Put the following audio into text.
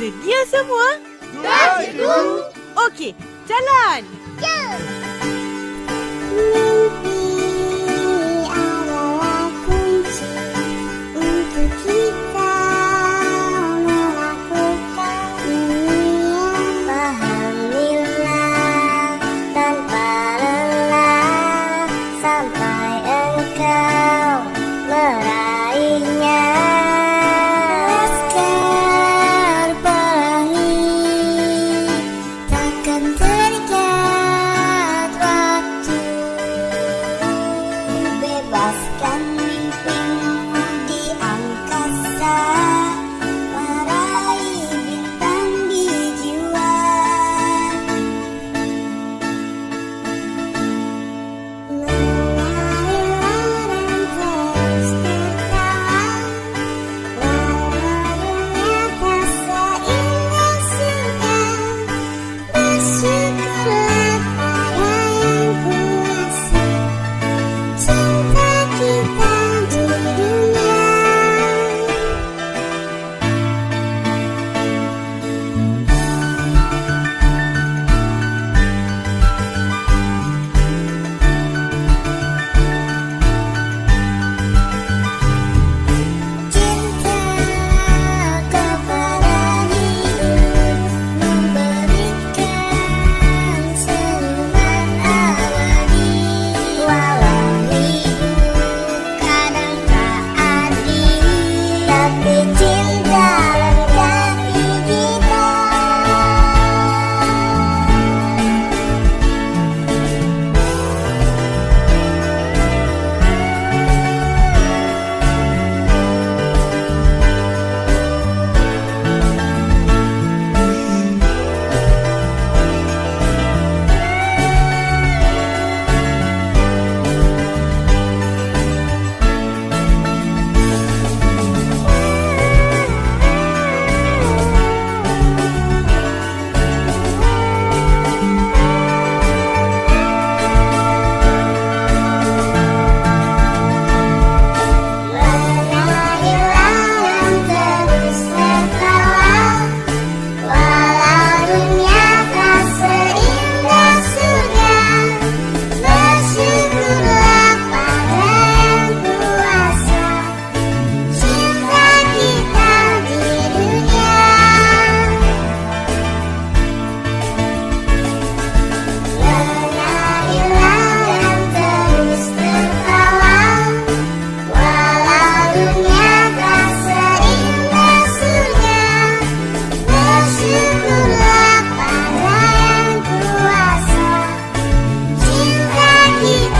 Sedia semua? Dah, Cikgu! Okey, jalan! Jom! Yeah. Они